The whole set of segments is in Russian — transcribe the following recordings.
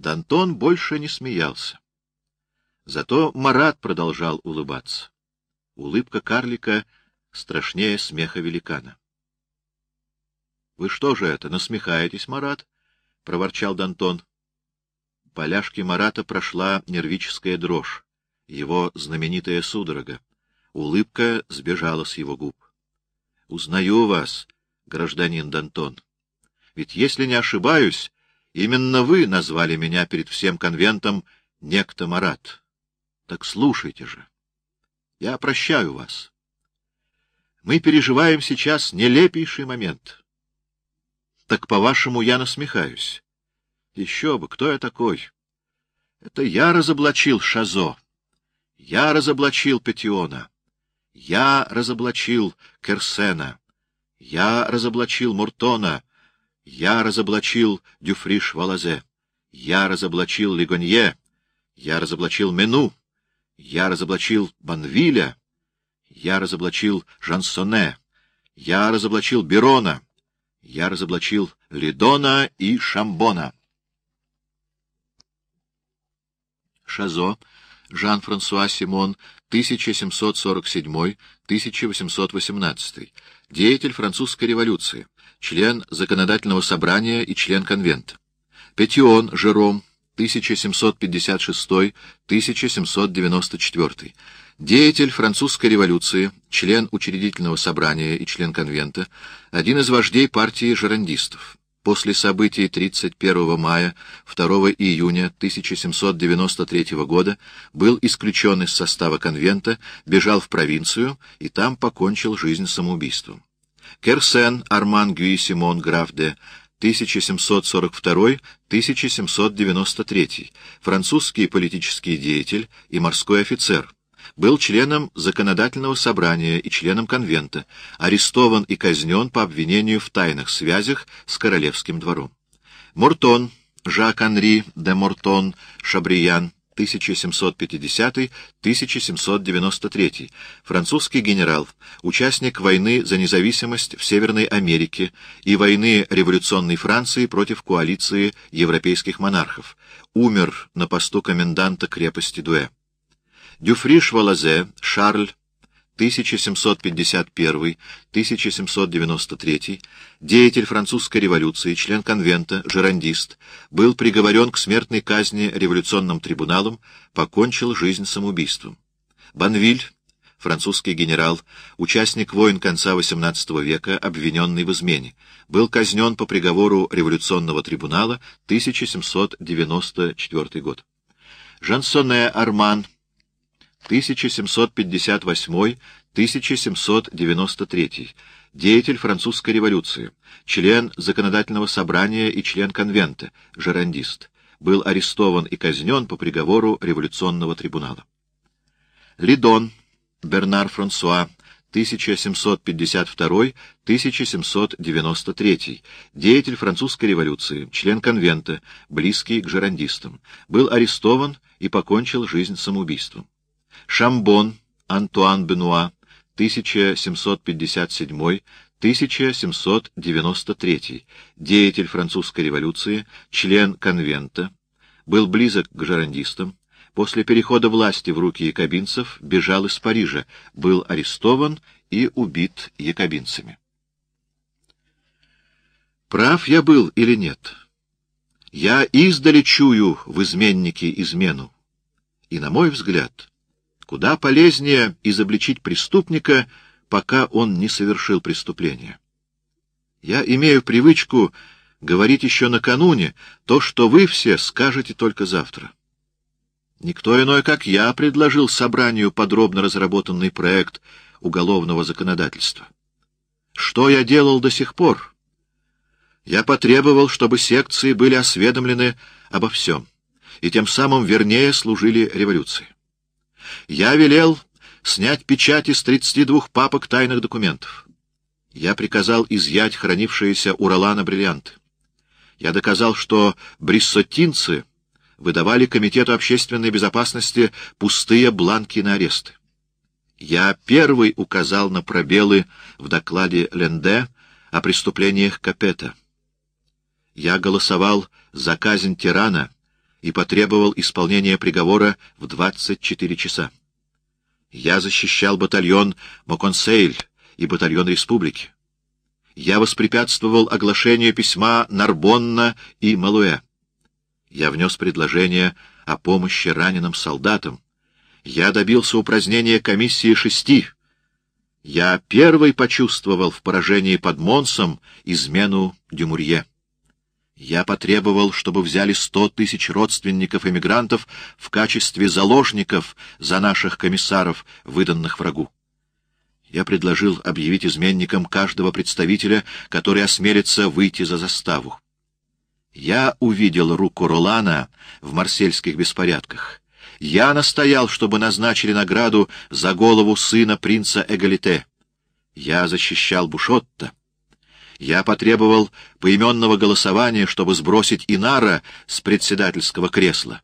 Дантон больше не смеялся. Зато Марат продолжал улыбаться. Улыбка карлика страшнее смеха великана. — Вы что же это, насмехаетесь, Марат? — проворчал Дантон. Поляшки Марата прошла нервическая дрожь, его знаменитая судорога. Улыбка сбежала с его губ. — Узнаю вас, гражданин Дантон. Ведь, если не ошибаюсь, именно вы назвали меня перед всем конвентом некто Марат. Так слушайте же. Я прощаю вас. Мы переживаем сейчас нелепейший момент. Так, по-вашему, я насмехаюсь. Еще бы, кто я такой? Это я разоблачил Шазо. Я разоблачил Петиона. Я разоблачил Керсена. Я разоблачил Муртона. Я разоблачил Дюфриш Валазе. Я разоблачил Легонье. Я разоблачил Мену. Я разоблачил Банвиля. Я разоблачил Жансоне. Я разоблачил Берона. Я разоблачил Лидона и Шамбона. Шазо, Жан-Франсуа Симон, 1747-1818, деятель французской революции, член Законодательного собрания и член конвента. Петион Жером, 1756-1794, деятель французской революции, член учредительного собрания и член конвента, один из вождей партии жерандистов. После событий 31 мая 2 июня 1793 года был исключен из состава конвента, бежал в провинцию и там покончил жизнь самоубийством. Керсен Арман Гюи Симон граф де 1742-1793, французский политический деятель и морской офицер, был членом законодательного собрания и членом конвента, арестован и казнен по обвинению в тайных связях с королевским двором. Мортон, Жак-Анри де Мортон, Шабриян, 1750-1793, французский генерал, участник войны за независимость в Северной Америке и войны революционной Франции против коалиции европейских монархов, умер на посту коменданта крепости Дуэ. Дюфриш Валазе, Шарль, 1751-1793, деятель французской революции, член конвента, жерандист, был приговорен к смертной казни революционным трибуналом, покончил жизнь самоубийством. Банвиль, французский генерал, участник войн конца XVIII века, обвиненный в измене, был казнен по приговору революционного трибунала 1794 год. Жансоне Арман, 1758-1793, деятель французской революции, член законодательного собрания и член конвента, жерандист, был арестован и казнен по приговору революционного трибунала. Лидон, Бернар Франсуа, 1752-1793, деятель французской революции, член конвента, близкий к жерандистам, был арестован и покончил жизнь самоубийством. Шамбон, Антуан Бенуа, 1757-1793, деятель французской революции, член конвента, был близок к жерандистам, после перехода власти в руки якобинцев бежал из Парижа, был арестован и убит якобинцами. Прав я был или нет? Я издали чую в изменнике измену. И, на мой взгляд, Куда полезнее изобличить преступника, пока он не совершил преступление. Я имею привычку говорить еще накануне то, что вы все скажете только завтра. Никто иной, как я, предложил собранию подробно разработанный проект уголовного законодательства. Что я делал до сих пор? Я потребовал, чтобы секции были осведомлены обо всем, и тем самым вернее служили революции. Я велел снять печати с 32 папок тайных документов. Я приказал изъять хранившиеся у Ролана бриллианты. Я доказал, что бриссотинцы выдавали Комитету общественной безопасности пустые бланки на аресты. Я первый указал на пробелы в докладе Ленде о преступлениях Капета. Я голосовал за казнь тирана и потребовал исполнения приговора в 24 часа. Я защищал батальон Моконсейль и батальон Республики. Я воспрепятствовал оглашению письма Нарбонна и Малуэ. Я внес предложение о помощи раненым солдатам. Я добился упразднения комиссии шести. Я первый почувствовал в поражении под Монсом измену Дюмурье. Я потребовал, чтобы взяли сто тысяч родственников эмигрантов в качестве заложников за наших комиссаров, выданных врагу. Я предложил объявить изменником каждого представителя, который осмелится выйти за заставу. Я увидел руку Ролана в марсельских беспорядках. Я настоял, чтобы назначили награду за голову сына принца Эгалите. Я защищал Бушотта. Я потребовал поименного голосования, чтобы сбросить Инара с председательского кресла.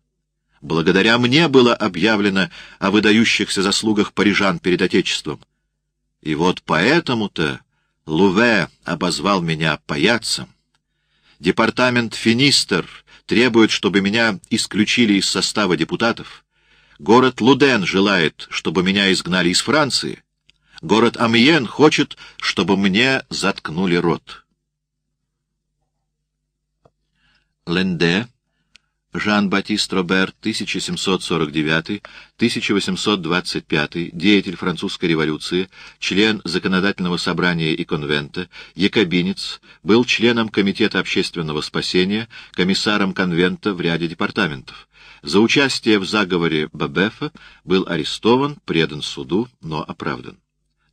Благодаря мне было объявлено о выдающихся заслугах парижан перед Отечеством. И вот поэтому-то Луве обозвал меня паяцем. Департамент Финистер требует, чтобы меня исключили из состава депутатов. Город Луден желает, чтобы меня изгнали из Франции. Город Амьен хочет, чтобы мне заткнули рот. Ленде, Жан-Батист Робер, 1749-1825, деятель французской революции, член Законодательного собрания и конвента, якобинец, был членом Комитета общественного спасения, комиссаром конвента в ряде департаментов. За участие в заговоре Бабефа был арестован, предан суду, но оправдан.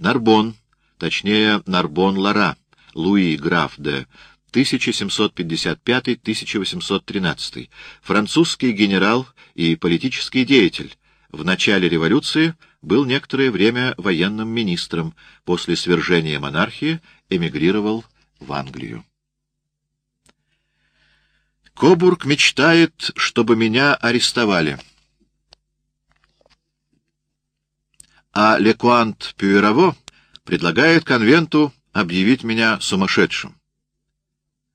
Нарбон, точнее Нарбон-Лара, Луи граф де 1755-1813, французский генерал и политический деятель, в начале революции был некоторое время военным министром, после свержения монархии эмигрировал в Англию. Кобург мечтает, чтобы меня арестовали. А Лекуант Пюераво предлагает конвенту объявить меня сумасшедшим.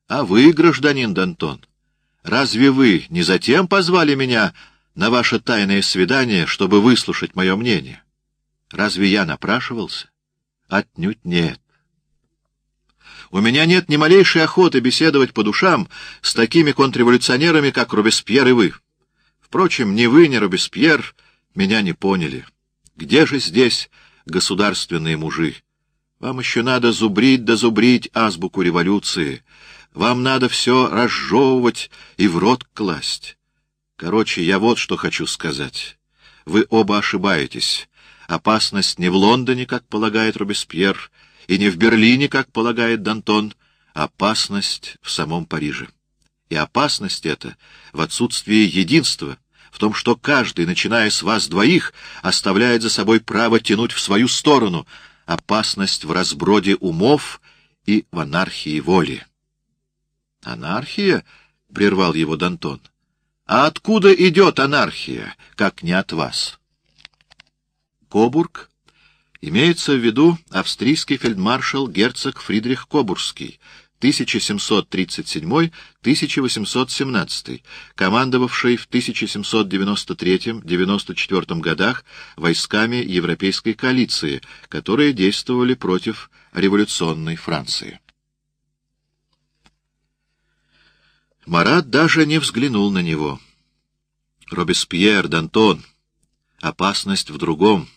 А вы, гражданин Д'Антон, разве вы не затем позвали меня на ваше тайное свидание, чтобы выслушать мое мнение? Разве я напрашивался? Отнюдь нет. У меня нет ни малейшей охоты беседовать по душам с такими контрреволюционерами, как Робеспьер и вы. Впрочем, ни вы, ни Робеспьер меня не поняли. Где же здесь государственные мужи? Вам еще надо зубрить да зубрить азбуку революции. Вам надо все разжевывать и в рот класть. Короче, я вот что хочу сказать. Вы оба ошибаетесь. Опасность не в Лондоне, как полагает Робеспьер, и не в Берлине, как полагает Д'Антон. Опасность в самом Париже. И опасность эта в отсутствии единства — в том, что каждый, начиная с вас двоих, оставляет за собой право тянуть в свою сторону опасность в разброде умов и в анархии воли. «Анархия?» — прервал его Дантон. «А откуда идет анархия, как не от вас?» Кобург имеется в виду австрийский фельдмаршал герцог Фридрих Кобургский, 1737-1817, командовавший в 1793-94 годах войсками Европейской коалиции, которые действовали против революционной Франции. Марат даже не взглянул на него. Робеспьер, Д'Антон, опасность в другом.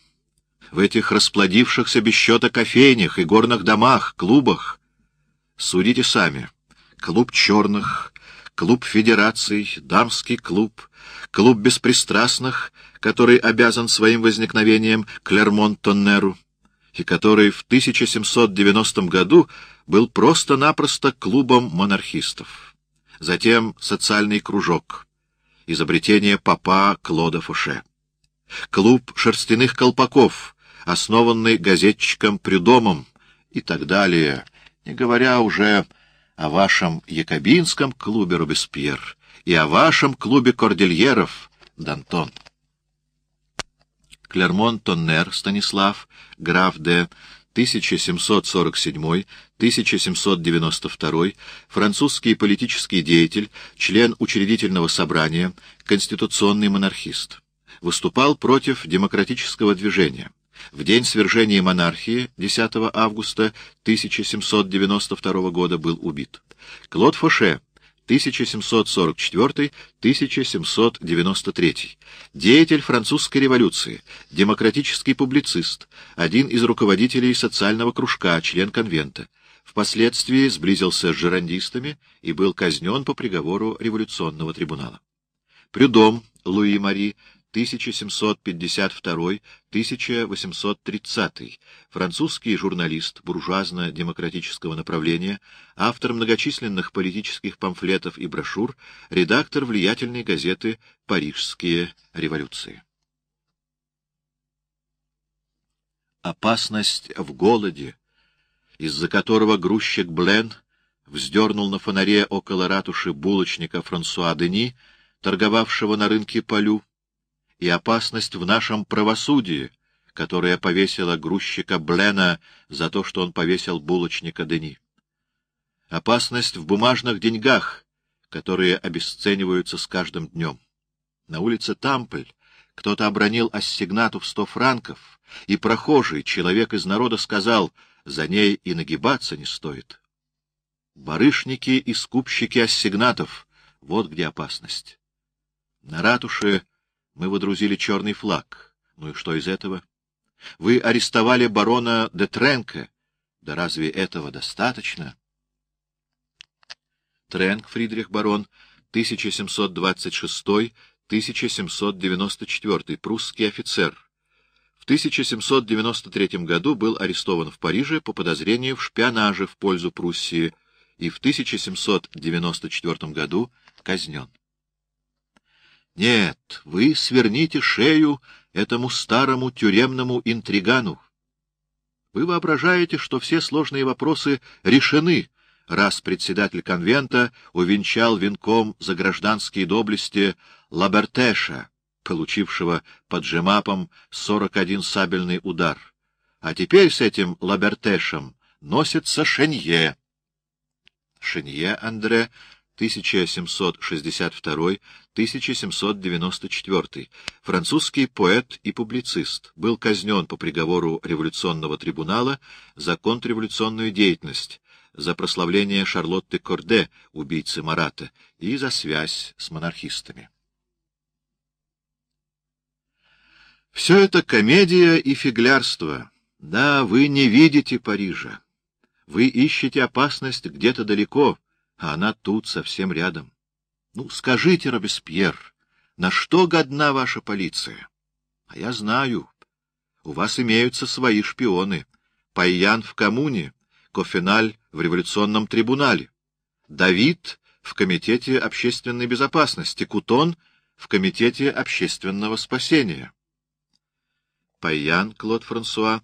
В этих расплодившихся без счета кофейнях и горных домах, клубах, Судите сами. Клуб черных, клуб федераций, дамский клуб, клуб беспристрастных, который обязан своим возникновением Клермон-Тоннеру, и который в 1790 году был просто-напросто клубом монархистов. Затем социальный кружок, изобретение папа Клода Фуше. Клуб шерстяных колпаков, основанный газетчиком Прюдомом и так далее — не говоря уже о вашем якобинском клубе Робеспьер и о вашем клубе кордильеров, Д'Антон. Клермон-Тоннер Станислав, граф де 1747-1792, французский политический деятель, член учредительного собрания, конституционный монархист. Выступал против демократического движения. В день свержения монархии, 10 августа 1792 года, был убит. Клод Фоше, 1744-1793. Деятель французской революции, демократический публицист, один из руководителей социального кружка, член конвента. Впоследствии сблизился с жерандистами и был казнен по приговору революционного трибунала. Прюдом Луи Мари 1752-1830, французский журналист буржуазно-демократического направления, автор многочисленных политических памфлетов и брошюр, редактор влиятельной газеты «Парижские революции». Опасность в голоде, из-за которого грузчик Блен вздернул на фонаре около ратуши булочника Франсуа Дени, торговавшего на рынке Полю, и опасность в нашем правосудии, которая повесила грузчика Блена за то, что он повесил булочника Дени. Опасность в бумажных деньгах, которые обесцениваются с каждым днем. На улице Тампль кто-то обронил ассигнату в сто франков, и прохожий, человек из народа, сказал, за ней и нагибаться не стоит. Барышники и скупщики ассигнатов — вот где опасность. На ратуше мы водрузили черный флаг. Ну и что из этого? Вы арестовали барона де Тренка. Да разве этого достаточно? Тренк Фридрих барон, 1726-1794, прусский офицер. В 1793 году был арестован в Париже по подозрению в шпионаже в пользу Пруссии и в 1794 году казнен. Нет, вы сверните шею этому старому тюремному интригану. Вы воображаете, что все сложные вопросы решены, раз председатель конвента увенчал венком за гражданские доблести Лабертеша, получившего под жемапом 41 сабельный удар. А теперь с этим Лабертешем носится Шенье. Шенье Андре 1762-1794, французский поэт и публицист, был казнен по приговору революционного трибунала за контрреволюционную деятельность, за прославление Шарлотты Корде, убийцы Марата, и за связь с монархистами. Все это комедия и фиглярство. Да, вы не видите Парижа. Вы ищете опасность где-то далеко, а она тут, совсем рядом. Ну, скажите, Робеспьер, на что годна ваша полиция? А я знаю. У вас имеются свои шпионы. Пайян в коммуне, Кофеналь в революционном трибунале, Давид в Комитете общественной безопасности, Кутон в Комитете общественного спасения. Пайян Клод Франсуа,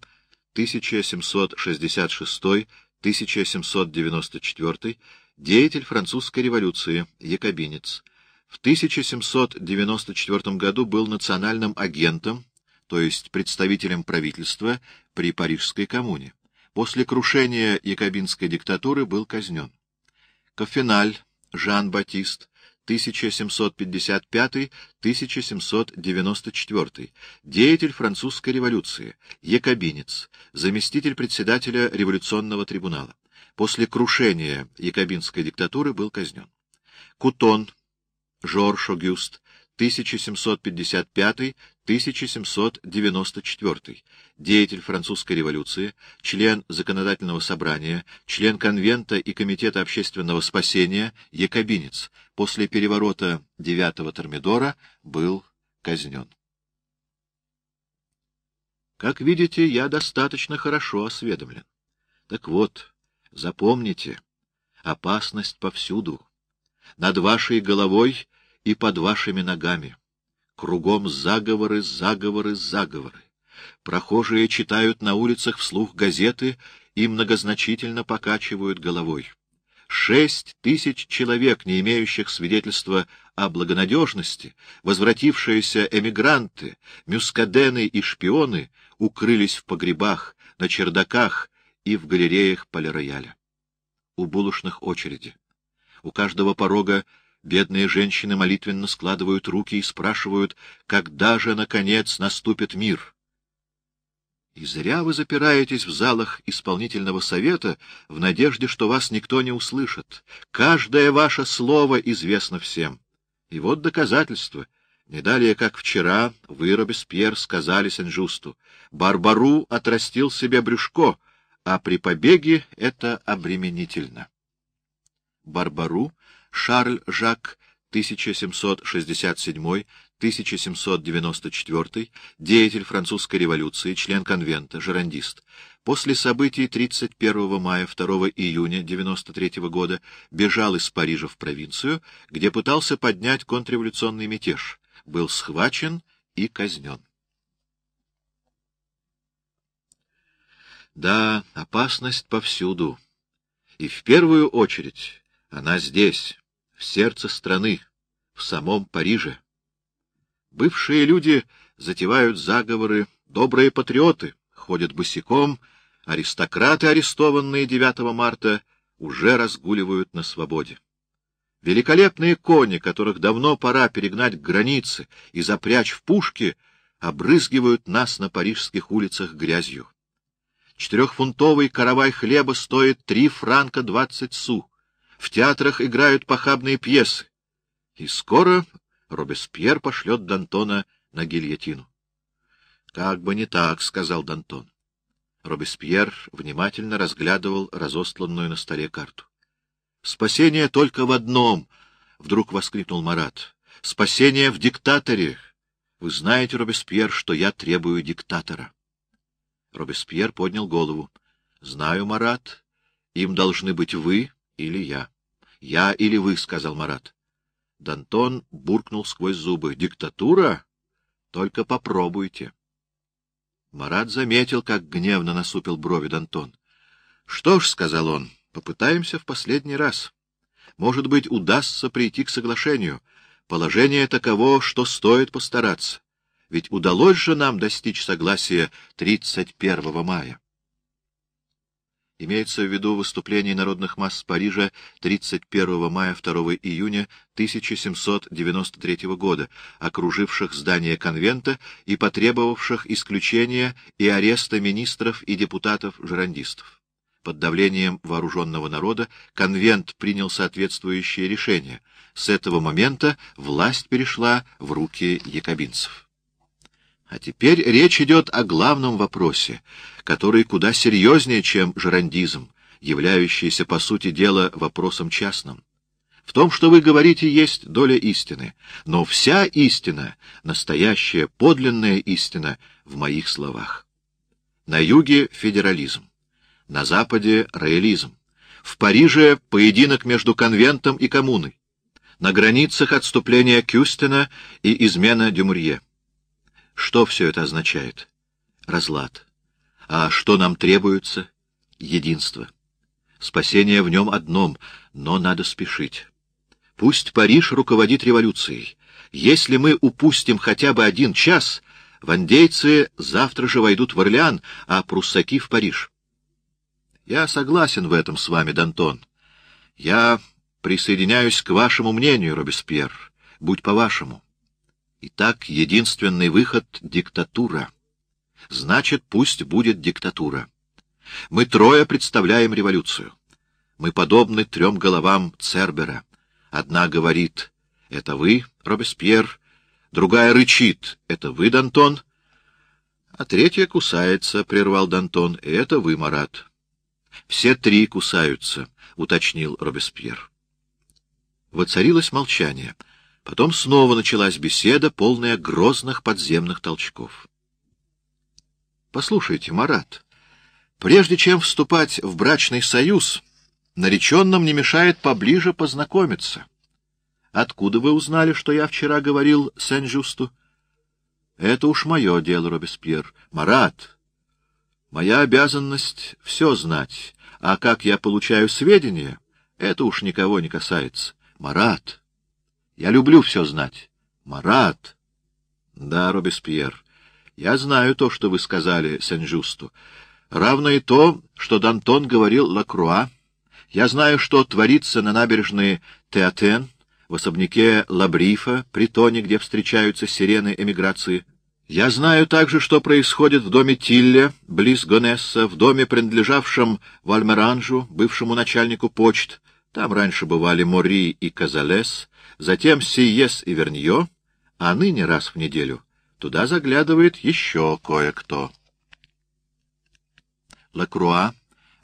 1766-1794, деятель французской революции, якобинец. В 1794 году был национальным агентом, то есть представителем правительства при Парижской коммуне. После крушения якобинской диктатуры был казнен. Кофеналь Жан-Батист 1755-1794, деятель французской революции, якобинец, заместитель председателя революционного трибунала после крушения якобинской диктатуры был казнен. Кутон, Жорж Огюст, 1755-1794, деятель французской революции, член законодательного собрания, член конвента и комитета общественного спасения, якобинец, после переворота 9-го Термидора был казнен. Как видите, я достаточно хорошо осведомлен. Так вот, Запомните, опасность повсюду, над вашей головой и под вашими ногами. Кругом заговоры, заговоры, заговоры. Прохожие читают на улицах вслух газеты и многозначительно покачивают головой. Шесть тысяч человек, не имеющих свидетельства о благонадежности, возвратившиеся эмигранты, мюскадены и шпионы укрылись в погребах, на чердаках и в галереях полирояля. У булочных очереди. У каждого порога бедные женщины молитвенно складывают руки и спрашивают, когда же, наконец, наступит мир. И зря вы запираетесь в залах исполнительного совета в надежде, что вас никто не услышит. Каждое ваше слово известно всем. И вот доказательство. Не далее, как вчера, вы, Робеспьер, сказали Сен-Жусту, Барбару отрастил себе брюшко, а при побеге это обременительно. Барбару, Шарль Жак, 1767-1794, деятель французской революции, член конвента, жерандист. После событий 31 мая 2 июня 93 года бежал из Парижа в провинцию, где пытался поднять контрреволюционный мятеж, был схвачен и казнен. Да, опасность повсюду. И в первую очередь она здесь, в сердце страны, в самом Париже. Бывшие люди затевают заговоры, добрые патриоты ходят босиком, аристократы, арестованные 9 марта, уже разгуливают на свободе. Великолепные кони, которых давно пора перегнать к границе и запрячь в пушки, обрызгивают нас на парижских улицах грязью. Четырехфунтовый каравай хлеба стоит три франка двадцать су. В театрах играют похабные пьесы. И скоро Робеспьер пошлет Д'Антона на гильотину. — Как бы не так, — сказал Д'Антон. Робеспьер внимательно разглядывал разостланную на столе карту. — Спасение только в одном! — вдруг воскликнул Марат. — Спасение в диктаторе! Вы знаете, Робеспьер, что я требую диктатора. Робеспьер поднял голову. — Знаю, Марат. Им должны быть вы или я. — Я или вы, — сказал Марат. Дантон буркнул сквозь зубы. — Диктатура? Только попробуйте. Марат заметил, как гневно насупил брови Дантон. — Что ж, — сказал он, — попытаемся в последний раз. Может быть, удастся прийти к соглашению. Положение таково, что стоит постараться. Ведь удалось же нам достичь согласия 31 мая. Имеется в виду выступление народных масс Парижа 31 мая 2 июня 1793 года, окруживших здание конвента и потребовавших исключения и ареста министров и депутатов-жерандистов. Под давлением вооруженного народа конвент принял соответствующее решение. С этого момента власть перешла в руки якобинцев. А теперь речь идет о главном вопросе, который куда серьезнее, чем жерандизм, являющийся, по сути дела, вопросом частным. В том, что вы говорите, есть доля истины, но вся истина, настоящая, подлинная истина, в моих словах. На юге — федерализм, на западе — роялизм, в Париже — поединок между конвентом и коммуной, на границах отступление Кюстена и измена Дюмурье. Что все это означает? Разлад. А что нам требуется? Единство. Спасение в нем одном, но надо спешить. Пусть Париж руководит революцией. Если мы упустим хотя бы один час, вандейцы завтра же войдут в Орлеан, а пруссаки — в Париж. Я согласен в этом с вами, Д'Антон. Я присоединяюсь к вашему мнению, Робеспьер. Будь по-вашему. Итак, единственный выход — диктатура. Значит, пусть будет диктатура. Мы трое представляем революцию. Мы подобны трем головам Цербера. Одна говорит — это вы, Робеспьер, другая рычит — это вы, Д'Антон, а третья кусается, — прервал Д'Антон, — это вы, Марат. Все три кусаются, — уточнил Робеспьер. Воцарилось молчание — Потом снова началась беседа, полная грозных подземных толчков. — Послушайте, Марат, прежде чем вступать в брачный союз, нареченным не мешает поближе познакомиться. Откуда вы узнали, что я вчера говорил Сен-Жусту? — Это уж мое дело, Робеспьер. Марат, моя обязанность все знать, а как я получаю сведения, это уж никого не касается. Марат! Я люблю все знать. Марат! Да, Робеспьер, я знаю то, что вы сказали Сен-Жусту. Равно и то, что Д'Антон говорил Лакруа. Я знаю, что творится на набережной Театен, в особняке Лабрифа, притоне, где встречаются сирены эмиграции. Я знаю также, что происходит в доме Тилле, близ Гонесса, в доме, принадлежавшем Вальмеранжу, бывшему начальнику почт. Там раньше бывали Мори и Казалес, затем Сиес и Верньо, а ныне раз в неделю туда заглядывает еще кое-кто. Лакруа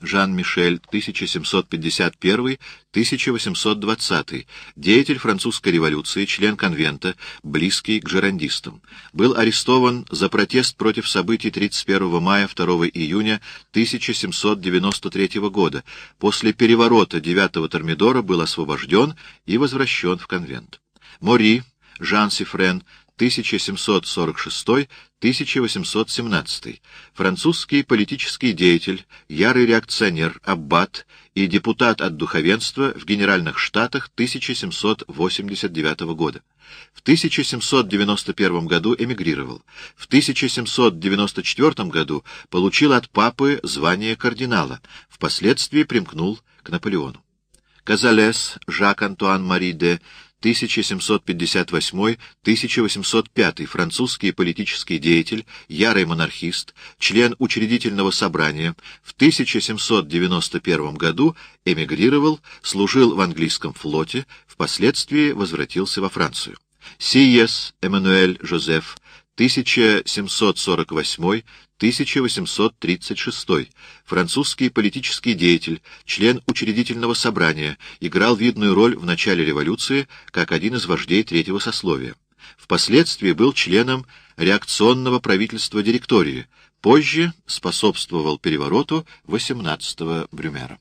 Жан-Мишель, 1751-1820, деятель французской революции, член конвента, близкий к жерандистам. Был арестован за протест против событий 31 мая 2 июня 1793 года. После переворота 9 Термидора был освобожден и возвращен в конвент. Мори, Жан Сифрен, 1746-1817, французский политический деятель, ярый реакционер, аббат и депутат от духовенства в Генеральных Штатах 1789 года. В 1791 году эмигрировал. В 1794 году получил от папы звание кардинала, впоследствии примкнул к Наполеону. Казалес Жак-Антуан Мари де 1758-1805, французский политический деятель, ярый монархист, член учредительного собрания, в 1791 году эмигрировал, служил в английском флоте, впоследствии возвратился во Францию. Сиес Эммануэль Жозеф, 1748-1836, французский политический деятель, член учредительного собрания, играл видную роль в начале революции как один из вождей третьего сословия. Впоследствии был членом реакционного правительства директории, позже способствовал перевороту 18-го Брюмера.